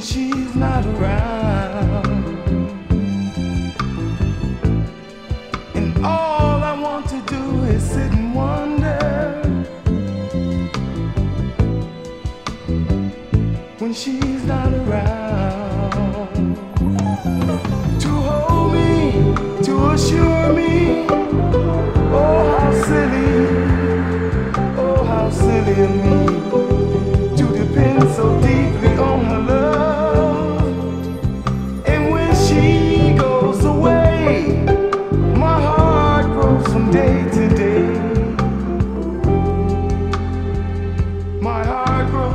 when she's not around. And all I want to do is sit and wonder when she's not around. To hold me, to assure me, oh, how silly, oh, how silly of me.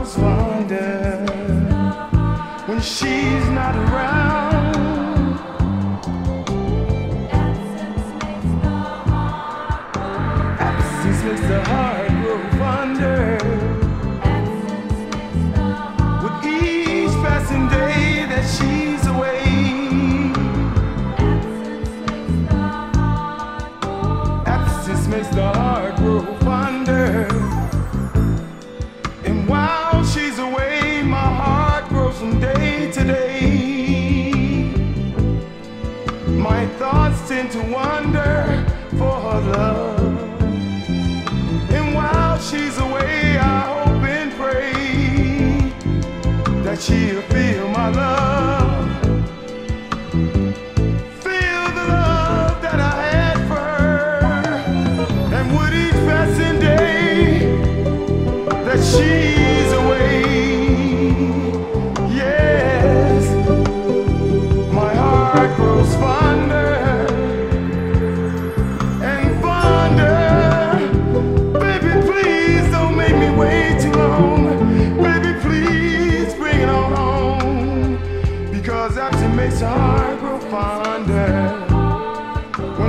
always wonder when she's not around. My thoughts tend to wander for her love. And while she's away, I hope and pray that she'll feel.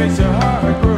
raise your heart.